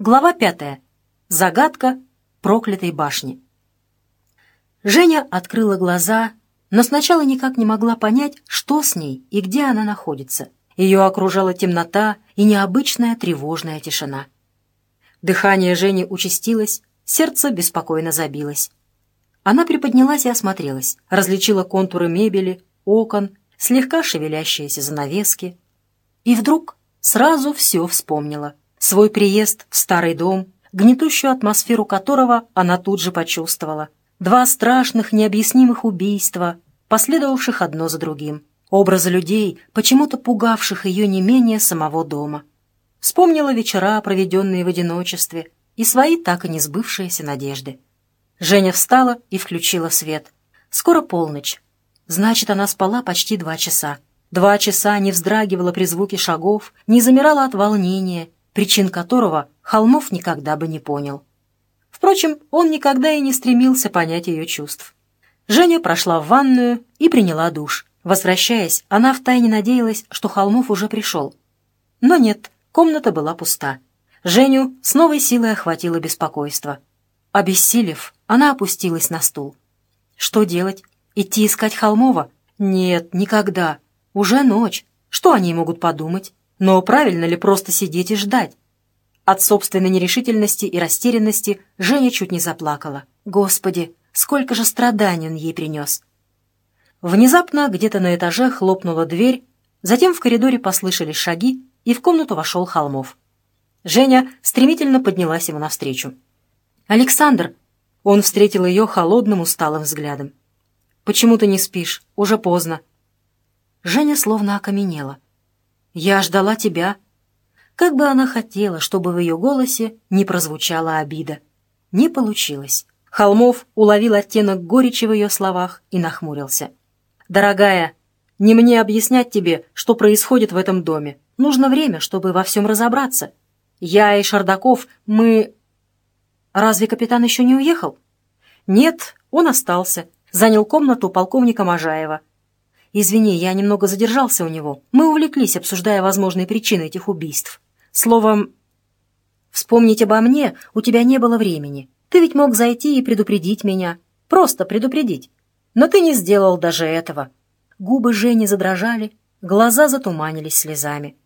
Глава пятая. Загадка проклятой башни. Женя открыла глаза, но сначала никак не могла понять, что с ней и где она находится. Ее окружала темнота и необычная тревожная тишина. Дыхание Жени участилось, сердце беспокойно забилось. Она приподнялась и осмотрелась, различила контуры мебели, окон, слегка шевелящиеся занавески. И вдруг сразу все вспомнила. Свой приезд в старый дом, гнетущую атмосферу которого она тут же почувствовала. Два страшных, необъяснимых убийства, последовавших одно за другим. Образы людей, почему-то пугавших ее не менее самого дома. Вспомнила вечера, проведенные в одиночестве, и свои так и не сбывшиеся надежды. Женя встала и включила свет. Скоро полночь. Значит, она спала почти два часа. Два часа не вздрагивала при звуке шагов, не замирала от волнения, причин которого Холмов никогда бы не понял. Впрочем, он никогда и не стремился понять ее чувств. Женя прошла в ванную и приняла душ. Возвращаясь, она втайне надеялась, что Холмов уже пришел. Но нет, комната была пуста. Женю с новой силой охватило беспокойство. Обессилев, она опустилась на стул. Что делать? Идти искать Холмова? Нет, никогда. Уже ночь. Что они могут подумать? Но правильно ли просто сидеть и ждать? От собственной нерешительности и растерянности Женя чуть не заплакала. Господи, сколько же страданий он ей принес! Внезапно где-то на этаже хлопнула дверь, затем в коридоре послышались шаги, и в комнату вошел Холмов. Женя стремительно поднялась ему навстречу. «Александр!» Он встретил ее холодным усталым взглядом. «Почему ты не спишь? Уже поздно». Женя словно окаменела. «Я ждала тебя». Как бы она хотела, чтобы в ее голосе не прозвучала обида. Не получилось. Холмов уловил оттенок горечи в ее словах и нахмурился. «Дорогая, не мне объяснять тебе, что происходит в этом доме. Нужно время, чтобы во всем разобраться. Я и Шардаков, мы...» «Разве капитан еще не уехал?» «Нет, он остался. Занял комнату полковника Можаева. Извини, я немного задержался у него. Мы увлеклись, обсуждая возможные причины этих убийств. Словом, вспомнить обо мне у тебя не было времени. Ты ведь мог зайти и предупредить меня. Просто предупредить. Но ты не сделал даже этого. Губы Жени задрожали, глаза затуманились слезами.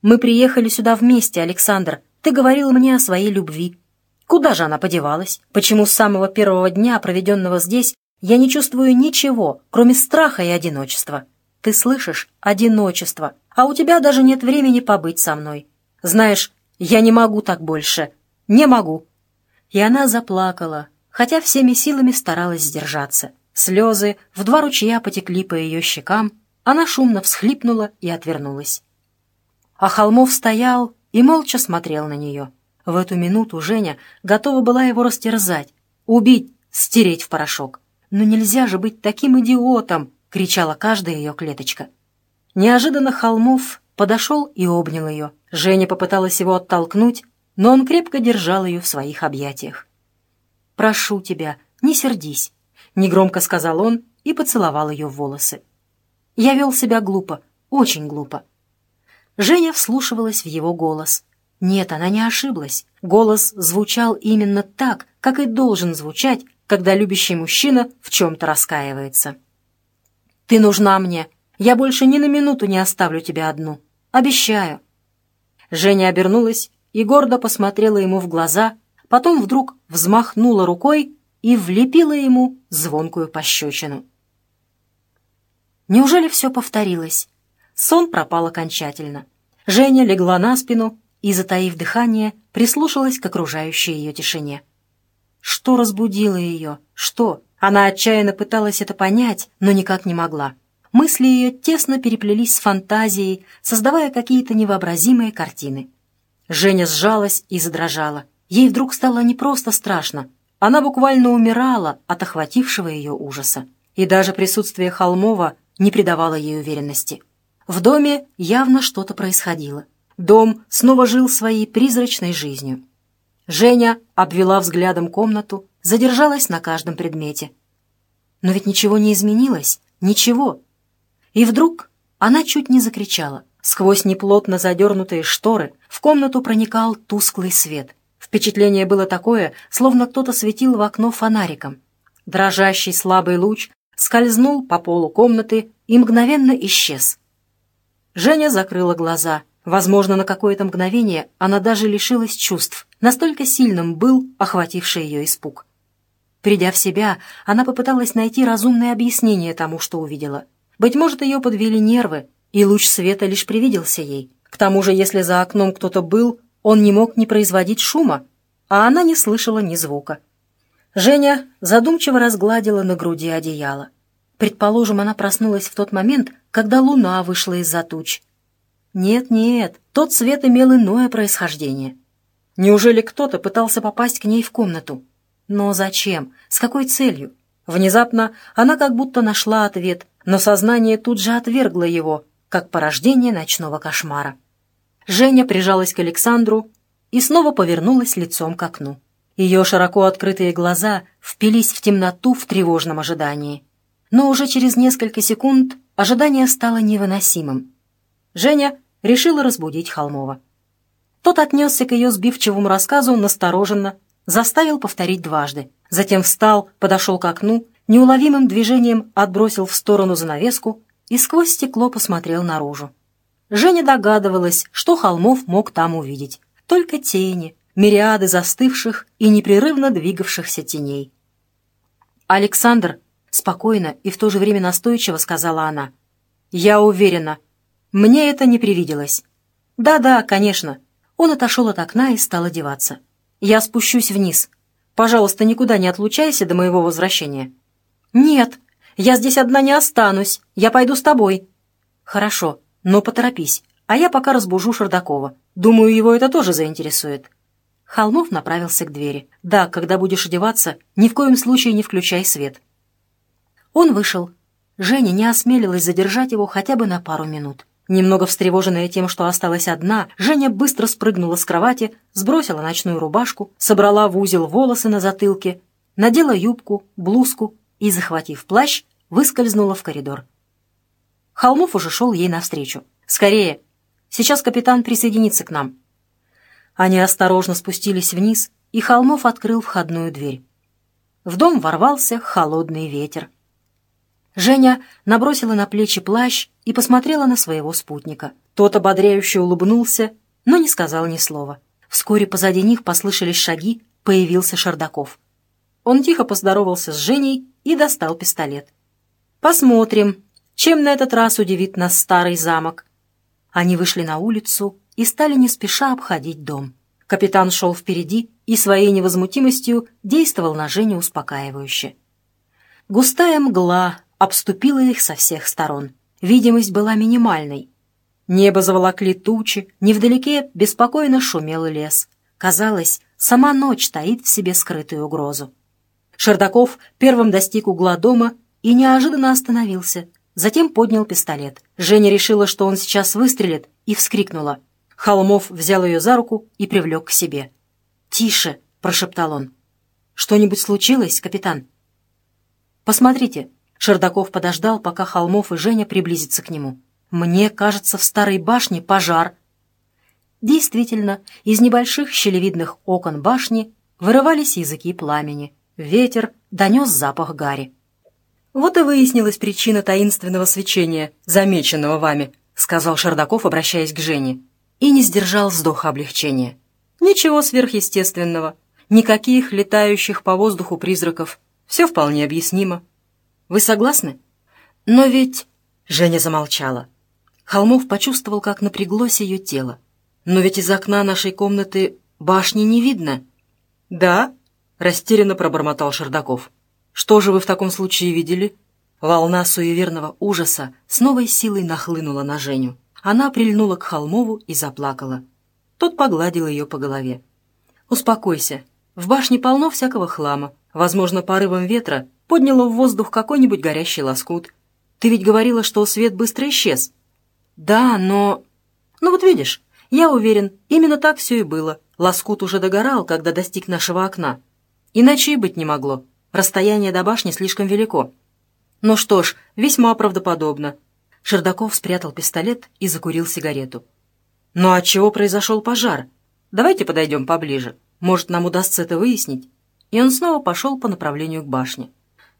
Мы приехали сюда вместе, Александр. Ты говорил мне о своей любви. Куда же она подевалась? Почему с самого первого дня, проведенного здесь, я не чувствую ничего, кроме страха и одиночества. Ты слышишь? Одиночество. А у тебя даже нет времени побыть со мной. Знаешь, я не могу так больше. Не могу». И она заплакала, хотя всеми силами старалась сдержаться. Слезы в два ручья потекли по ее щекам, она шумно всхлипнула и отвернулась. А Холмов стоял и молча смотрел на нее. В эту минуту Женя готова была его растерзать, убить, стереть в порошок. «Но нельзя же быть таким идиотом!» — кричала каждая ее клеточка. Неожиданно Холмов подошел и обнял ее. Женя попыталась его оттолкнуть, но он крепко держал ее в своих объятиях. «Прошу тебя, не сердись», — негромко сказал он и поцеловал ее в волосы. «Я вел себя глупо, очень глупо». Женя вслушивалась в его голос. Нет, она не ошиблась. Голос звучал именно так, как и должен звучать, когда любящий мужчина в чем-то раскаивается. «Ты нужна мне. Я больше ни на минуту не оставлю тебя одну. Обещаю». Женя обернулась и гордо посмотрела ему в глаза, потом вдруг взмахнула рукой и влепила ему звонкую пощечину. Неужели все повторилось? Сон пропал окончательно. Женя легла на спину и, затаив дыхание, прислушалась к окружающей ее тишине. Что разбудило ее? Что? Она отчаянно пыталась это понять, но никак не могла. Мысли ее тесно переплелись с фантазией, создавая какие-то невообразимые картины. Женя сжалась и задрожала. Ей вдруг стало не просто страшно. Она буквально умирала от охватившего ее ужаса. И даже присутствие Холмова не придавало ей уверенности. В доме явно что-то происходило. Дом снова жил своей призрачной жизнью. Женя обвела взглядом комнату, задержалась на каждом предмете. Но ведь ничего не изменилось, ничего. И вдруг она чуть не закричала. Сквозь неплотно задернутые шторы в комнату проникал тусклый свет. Впечатление было такое, словно кто-то светил в окно фонариком. Дрожащий слабый луч скользнул по полу комнаты и мгновенно исчез. Женя закрыла глаза. Возможно, на какое-то мгновение она даже лишилась чувств. Настолько сильным был охвативший ее испуг. Придя в себя, она попыталась найти разумное объяснение тому, что увидела. Быть может, ее подвели нервы, и луч света лишь привиделся ей. К тому же, если за окном кто-то был, он не мог не производить шума, а она не слышала ни звука. Женя задумчиво разгладила на груди одеяло. Предположим, она проснулась в тот момент, когда луна вышла из-за туч. Нет-нет, тот свет имел иное происхождение. Неужели кто-то пытался попасть к ней в комнату? Но зачем? С какой целью? Внезапно она как будто нашла ответ, но сознание тут же отвергло его, как порождение ночного кошмара. Женя прижалась к Александру и снова повернулась лицом к окну. Ее широко открытые глаза впились в темноту в тревожном ожидании. Но уже через несколько секунд ожидание стало невыносимым. Женя решила разбудить Холмова. Тот отнесся к ее сбивчивому рассказу настороженно, заставил повторить дважды. Затем встал, подошел к окну, неуловимым движением отбросил в сторону занавеску и сквозь стекло посмотрел наружу. Женя догадывалась, что Холмов мог там увидеть. Только тени, мириады застывших и непрерывно двигавшихся теней. «Александр», — спокойно и в то же время настойчиво сказала она, — «я уверена, мне это не привиделось». «Да-да, конечно». Он отошел от окна и стал одеваться. «Я спущусь вниз. Пожалуйста, никуда не отлучайся до моего возвращения». «Нет», я здесь одна не останусь. Я пойду с тобой». «Хорошо, но поторопись, а я пока разбужу Шардакова. Думаю, его это тоже заинтересует». Холмов направился к двери. «Да, когда будешь одеваться, ни в коем случае не включай свет». Он вышел. Женя не осмелилась задержать его хотя бы на пару минут. Немного встревоженная тем, что осталась одна, Женя быстро спрыгнула с кровати, сбросила ночную рубашку, собрала в узел волосы на затылке, надела юбку, блузку и, захватив плащ, выскользнула в коридор. Холмов уже шел ей навстречу. «Скорее! Сейчас капитан присоединится к нам». Они осторожно спустились вниз, и Холмов открыл входную дверь. В дом ворвался холодный ветер. Женя набросила на плечи плащ и посмотрела на своего спутника. Тот ободряюще улыбнулся, но не сказал ни слова. Вскоре позади них послышались шаги, появился Шардаков. Он тихо поздоровался с Женей и достал пистолет. «Посмотрим, чем на этот раз удивит нас старый замок». Они вышли на улицу и стали не спеша обходить дом. Капитан шел впереди и своей невозмутимостью действовал на Женю успокаивающе. Густая мгла обступила их со всех сторон. Видимость была минимальной. Небо заволокли тучи, невдалеке беспокойно шумел лес. Казалось, сама ночь таит в себе скрытую угрозу. Шердаков первым достиг угла дома и неожиданно остановился. Затем поднял пистолет. Женя решила, что он сейчас выстрелит, и вскрикнула. Холмов взял ее за руку и привлек к себе. «Тише!» — прошептал он. «Что-нибудь случилось, капитан?» «Посмотрите». Шердаков подождал, пока Холмов и Женя приблизятся к нему. «Мне кажется, в старой башне пожар». Действительно, из небольших щелевидных окон башни вырывались языки пламени. Ветер донес запах гари. «Вот и выяснилась причина таинственного свечения, замеченного вами», сказал Шердаков, обращаясь к Жене, и не сдержал вздоха облегчения. «Ничего сверхъестественного, никаких летающих по воздуху призраков. Все вполне объяснимо. Вы согласны? Но ведь...» Женя замолчала. Холмов почувствовал, как напряглось ее тело. «Но ведь из окна нашей комнаты башни не видно». «Да?» растерянно пробормотал Шердаков. «Что же вы в таком случае видели?» Волна суеверного ужаса с новой силой нахлынула на Женю. Она прильнула к Холмову и заплакала. Тот погладил ее по голове. «Успокойся. В башне полно всякого хлама. Возможно, порывом ветра подняло в воздух какой-нибудь горящий лоскут. Ты ведь говорила, что свет быстро исчез». «Да, но...» «Ну вот видишь, я уверен, именно так все и было. Лоскут уже догорал, когда достиг нашего окна. Иначе и быть не могло. Расстояние до башни слишком велико. Ну что ж, весьма правдоподобно. Шердаков спрятал пистолет и закурил сигарету. «Ну а чего произошел пожар? Давайте подойдем поближе. Может, нам удастся это выяснить?» И он снова пошел по направлению к башне.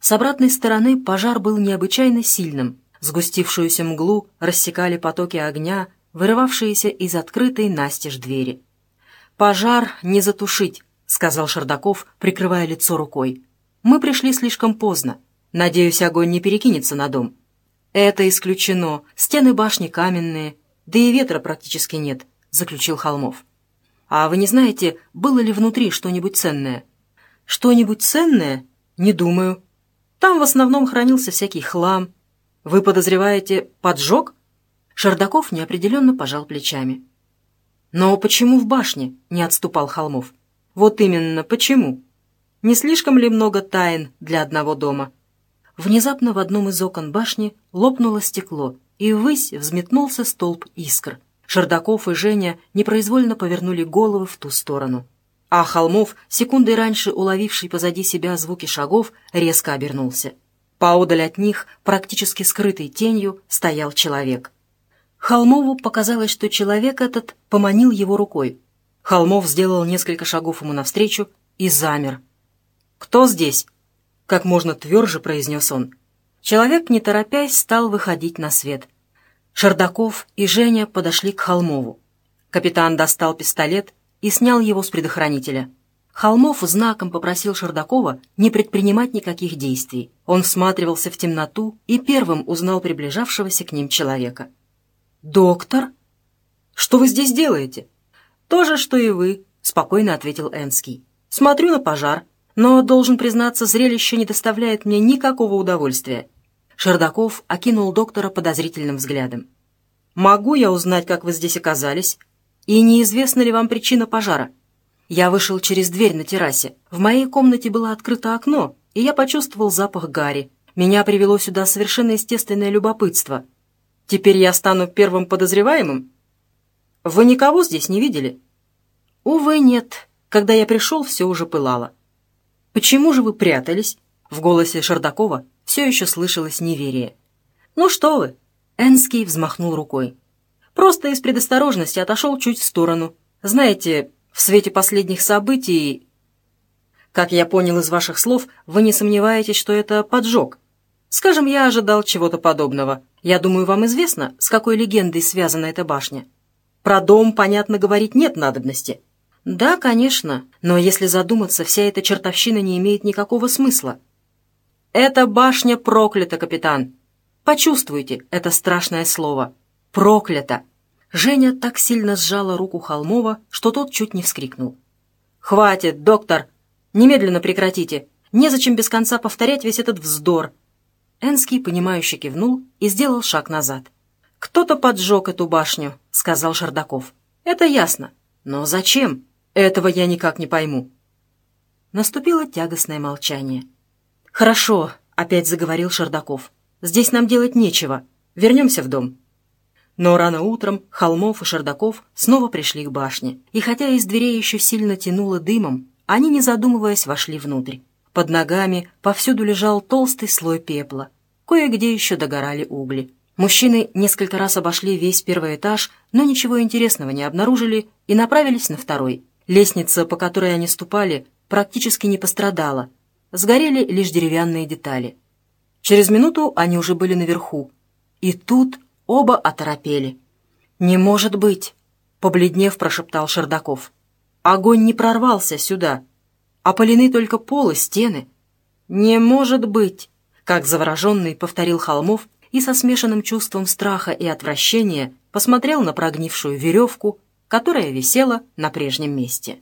С обратной стороны пожар был необычайно сильным. Сгустившуюся мглу рассекали потоки огня, вырывавшиеся из открытой настежь двери. «Пожар не затушить», — сказал Шардаков, прикрывая лицо рукой. «Мы пришли слишком поздно. Надеюсь, огонь не перекинется на дом». «Это исключено. Стены башни каменные, да и ветра практически нет», — заключил Холмов. «А вы не знаете, было ли внутри что-нибудь ценное?» «Что-нибудь ценное? Не думаю. Там в основном хранился всякий хлам. Вы подозреваете поджог?» Шардаков неопределенно пожал плечами. «Но почему в башне?» — не отступал Холмов. «Вот именно, почему? Не слишком ли много тайн для одного дома?» Внезапно в одном из окон башни лопнуло стекло, и ввысь взметнулся столб искр. Шардаков и Женя непроизвольно повернули головы в ту сторону. А Холмов, секундой раньше уловивший позади себя звуки шагов, резко обернулся. Поодаль от них, практически скрытой тенью, стоял человек. Холмову показалось, что человек этот поманил его рукой. Холмов сделал несколько шагов ему навстречу и замер. «Кто здесь?» как можно тверже произнес он. Человек, не торопясь, стал выходить на свет. Шардаков и Женя подошли к Холмову. Капитан достал пистолет и снял его с предохранителя. Холмов знаком попросил Шардакова не предпринимать никаких действий. Он всматривался в темноту и первым узнал приближавшегося к ним человека. «Доктор? Что вы здесь делаете?» «То же, что и вы», — спокойно ответил Энский. «Смотрю на пожар но, должен признаться, зрелище не доставляет мне никакого удовольствия. Шердаков окинул доктора подозрительным взглядом. «Могу я узнать, как вы здесь оказались? И неизвестна ли вам причина пожара?» Я вышел через дверь на террасе. В моей комнате было открыто окно, и я почувствовал запах гари. Меня привело сюда совершенно естественное любопытство. Теперь я стану первым подозреваемым? Вы никого здесь не видели? Увы, нет. Когда я пришел, все уже пылало. «Почему же вы прятались?» В голосе Шардакова все еще слышалось неверие. «Ну что вы!» Энский взмахнул рукой. «Просто из предосторожности отошел чуть в сторону. Знаете, в свете последних событий...» «Как я понял из ваших слов, вы не сомневаетесь, что это поджог. Скажем, я ожидал чего-то подобного. Я думаю, вам известно, с какой легендой связана эта башня. Про дом, понятно, говорить нет надобности». «Да, конечно, но если задуматься, вся эта чертовщина не имеет никакого смысла». «Эта башня проклята, капитан!» «Почувствуйте это страшное слово. Проклято!» Женя так сильно сжала руку Холмова, что тот чуть не вскрикнул. «Хватит, доктор! Немедленно прекратите! Незачем без конца повторять весь этот вздор!» Энский, понимающе кивнул и сделал шаг назад. «Кто-то поджег эту башню», — сказал Шардаков. «Это ясно. Но зачем?» Этого я никак не пойму». Наступило тягостное молчание. «Хорошо», — опять заговорил Шардаков. «Здесь нам делать нечего. Вернемся в дом». Но рано утром Холмов и Шардаков снова пришли к башне, и хотя из дверей еще сильно тянуло дымом, они, не задумываясь, вошли внутрь. Под ногами повсюду лежал толстый слой пепла. Кое-где еще догорали угли. Мужчины несколько раз обошли весь первый этаж, но ничего интересного не обнаружили и направились на второй. Лестница, по которой они ступали, практически не пострадала. Сгорели лишь деревянные детали. Через минуту они уже были наверху. И тут оба оторопели. «Не может быть!» — побледнев прошептал Шердаков. «Огонь не прорвался сюда. Опалены только пол и стены». «Не может быть!» — как завороженный повторил Холмов и со смешанным чувством страха и отвращения посмотрел на прогнившую веревку, которая висела на прежнем месте.